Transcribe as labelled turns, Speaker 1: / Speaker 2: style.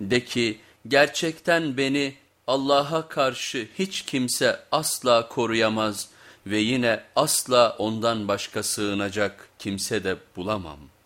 Speaker 1: De ki gerçekten beni Allah'a karşı hiç kimse asla koruyamaz ve yine asla ondan başka sığınacak kimse de bulamam.''